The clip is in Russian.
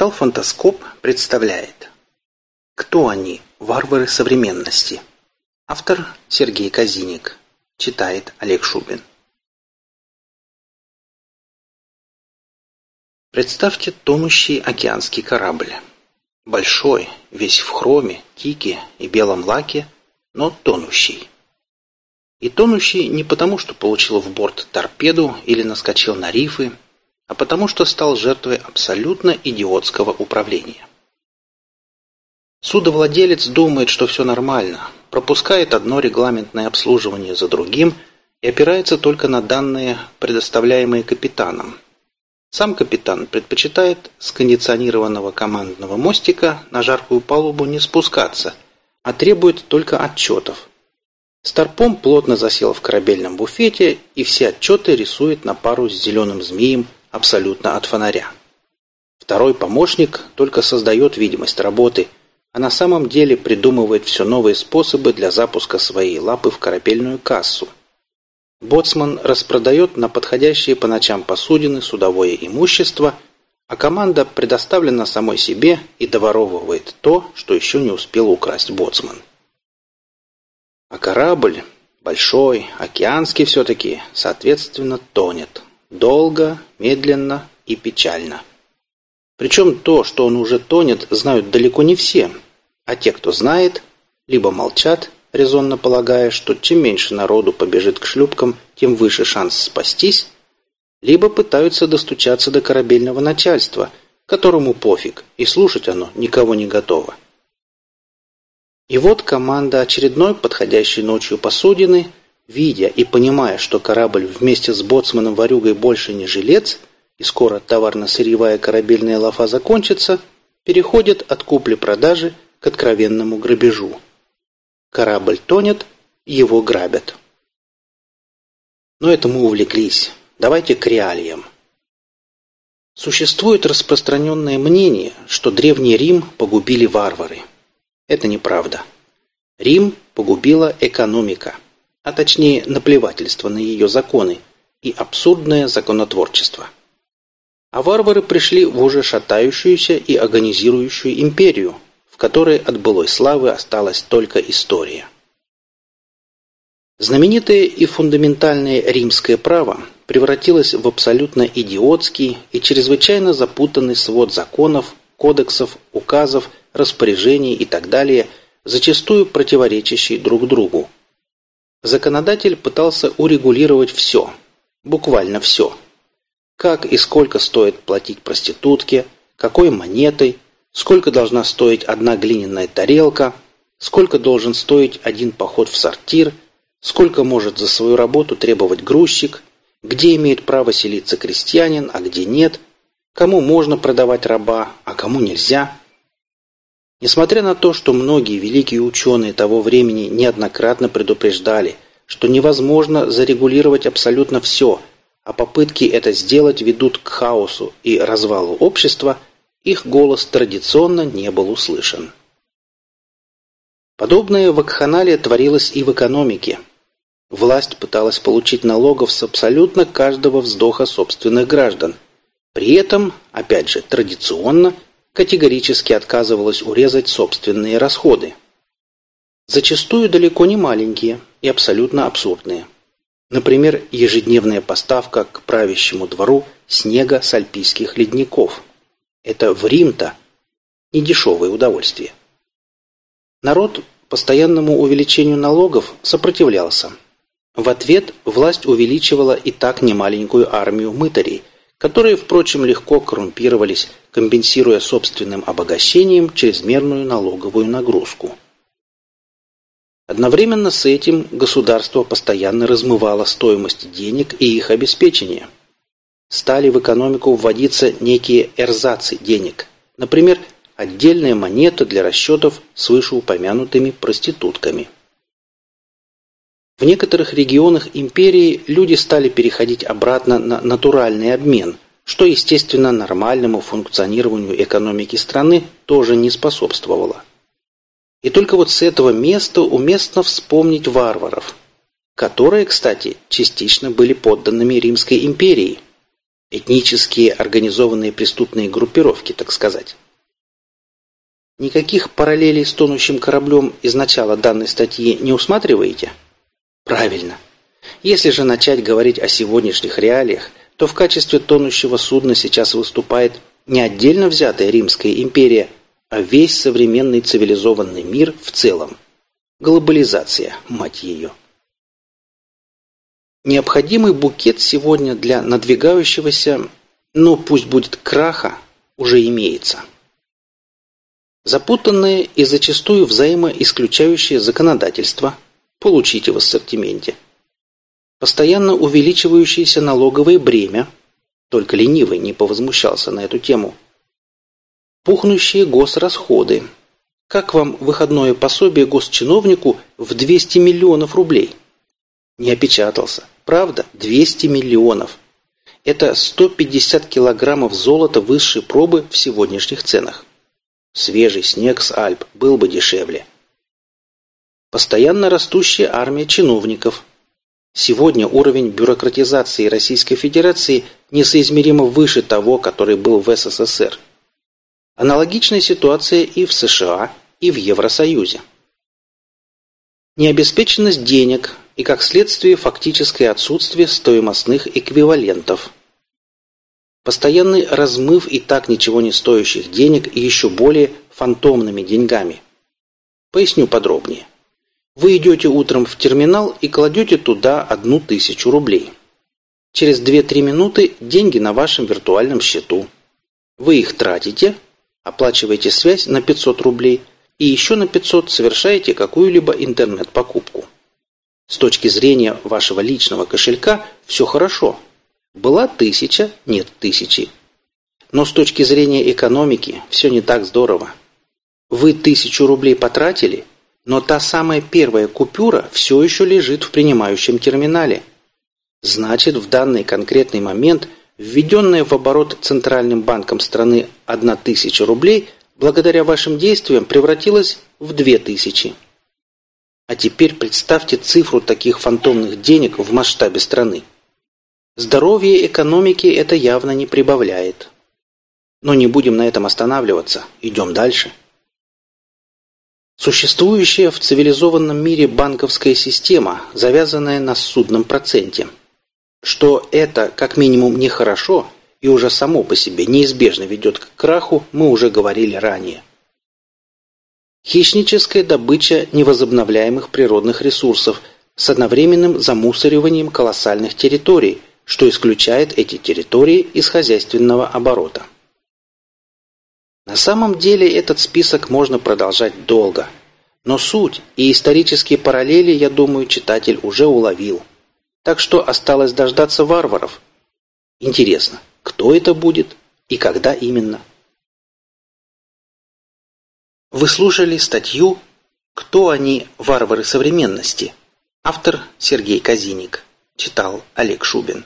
Портал «Фантаскоп» представляет Кто они, варвары современности? Автор Сергей Казиник Читает Олег Шубин Представьте тонущий океанский корабль. Большой, весь в хроме, тике и белом лаке, но тонущий. И тонущий не потому, что получил в борт торпеду или наскочил на рифы, а потому что стал жертвой абсолютно идиотского управления. Судовладелец думает, что все нормально, пропускает одно регламентное обслуживание за другим и опирается только на данные, предоставляемые капитаном. Сам капитан предпочитает с кондиционированного командного мостика на жаркую палубу не спускаться, а требует только отчетов. Старпом плотно засел в корабельном буфете и все отчеты рисует на пару с зеленым змеем абсолютно от фонаря. Второй помощник только создает видимость работы, а на самом деле придумывает все новые способы для запуска своей лапы в корабельную кассу. Боцман распродает на подходящие по ночам посудины судовое имущество, а команда предоставлена самой себе и доворовывает то, что еще не успел украсть боцман. А корабль, большой, океанский все-таки, соответственно, тонет. Долго, медленно и печально. Причем то, что он уже тонет, знают далеко не все, а те, кто знает, либо молчат, резонно полагая, что чем меньше народу побежит к шлюпкам, тем выше шанс спастись, либо пытаются достучаться до корабельного начальства, которому пофиг, и слушать оно никого не готово. И вот команда очередной подходящей ночью посудины Видя и понимая, что корабль вместе с боцманом-ворюгой больше не жилец, и скоро товарно-сырьевая корабельная лафа закончится, переходит от купли-продажи к откровенному грабежу. Корабль тонет, его грабят. Но это мы увлеклись. Давайте к реалиям. Существует распространенное мнение, что Древний Рим погубили варвары. Это неправда. Рим погубила экономика – а точнее наплевательство на ее законы и абсурдное законотворчество. А варвары пришли в уже шатающуюся и агонизирующую империю, в которой от былой славы осталась только история. Знаменитое и фундаментальное римское право превратилось в абсолютно идиотский и чрезвычайно запутанный свод законов, кодексов, указов, распоряжений и так далее, зачастую противоречащий друг другу, Законодатель пытался урегулировать все, буквально все. Как и сколько стоит платить проститутке, какой монетой, сколько должна стоить одна глиняная тарелка, сколько должен стоить один поход в сортир, сколько может за свою работу требовать грузчик, где имеет право селиться крестьянин, а где нет, кому можно продавать раба, а кому нельзя. Несмотря на то, что многие великие ученые того времени неоднократно предупреждали, что невозможно зарегулировать абсолютно все, а попытки это сделать ведут к хаосу и развалу общества, их голос традиционно не был услышан. Подобное вакханалия творилось и в экономике. Власть пыталась получить налогов с абсолютно каждого вздоха собственных граждан. При этом, опять же, традиционно – категорически отказывалась урезать собственные расходы. Зачастую далеко не маленькие и абсолютно абсурдные. Например, ежедневная поставка к правящему двору снега с альпийских ледников. Это в Рим-то недешевое удовольствие. Народ постоянному увеличению налогов сопротивлялся. В ответ власть увеличивала и так немаленькую армию мытарей, которые, впрочем, легко коррумпировались, компенсируя собственным обогащением чрезмерную налоговую нагрузку. Одновременно с этим государство постоянно размывало стоимость денег и их обеспечение. Стали в экономику вводиться некие эрзацы денег, например, отдельная монета для расчетов с вышеупомянутыми проститутками. В некоторых регионах империи люди стали переходить обратно на натуральный обмен, что, естественно, нормальному функционированию экономики страны тоже не способствовало. И только вот с этого места уместно вспомнить варваров, которые, кстати, частично были подданными Римской империи. Этнические организованные преступные группировки, так сказать. Никаких параллелей с тонущим кораблем из начала данной статьи не усматриваете? Правильно. Если же начать говорить о сегодняшних реалиях, то в качестве тонущего судна сейчас выступает не отдельно взятая Римская империя, а весь современный цивилизованный мир в целом. Глобализация, мать ее. Необходимый букет сегодня для надвигающегося, ну пусть будет краха, уже имеется. Запутанное и зачастую взаимоисключающее законодательство получите в ассортименте. Постоянно увеличивающееся налоговое бремя, только ленивый не повозмущался на эту тему. Пухнущие госрасходы. Как вам выходное пособие госчиновнику в 200 миллионов рублей? Не опечатался. Правда? 200 миллионов. Это 150 килограммов золота высшей пробы в сегодняшних ценах. Свежий снег с Альп был бы дешевле. Постоянно растущая армия чиновников. Сегодня уровень бюрократизации Российской Федерации несоизмеримо выше того, который был в СССР. Аналогичная ситуация и в США, и в Евросоюзе. Необеспеченность денег и, как следствие, фактическое отсутствие стоимостных эквивалентов – Постоянный размыв и так ничего не стоящих денег и еще более фантомными деньгами. Поясню подробнее. Вы идете утром в терминал и кладете туда одну тысячу рублей. Через 2-3 минуты деньги на вашем виртуальном счету. Вы их тратите, оплачиваете связь на 500 рублей и еще на 500 совершаете какую-либо интернет-покупку. С точки зрения вашего личного кошелька все хорошо – была тысяча, нет тысячи. Но с точки зрения экономики все не так здорово. Вы тысячу рублей потратили, но та самая первая купюра все еще лежит в принимающем терминале. Значит, в данный конкретный момент введенная в оборот Центральным банком страны одна тысяча рублей благодаря вашим действиям превратилась в две тысячи. А теперь представьте цифру таких фантомных денег в масштабе страны. Здоровье экономики это явно не прибавляет. Но не будем на этом останавливаться, идем дальше. Существующая в цивилизованном мире банковская система, завязанная на судном проценте. Что это, как минимум, нехорошо и уже само по себе неизбежно ведет к краху, мы уже говорили ранее. Хищническая добыча невозобновляемых природных ресурсов с одновременным замусориванием колоссальных территорий – что исключает эти территории из хозяйственного оборота. На самом деле этот список можно продолжать долго, но суть и исторические параллели, я думаю, читатель уже уловил. Так что осталось дождаться варваров. Интересно, кто это будет и когда именно? Вы слушали статью «Кто они, варвары современности?» Автор Сергей Казиник. Читал Олег Шубин.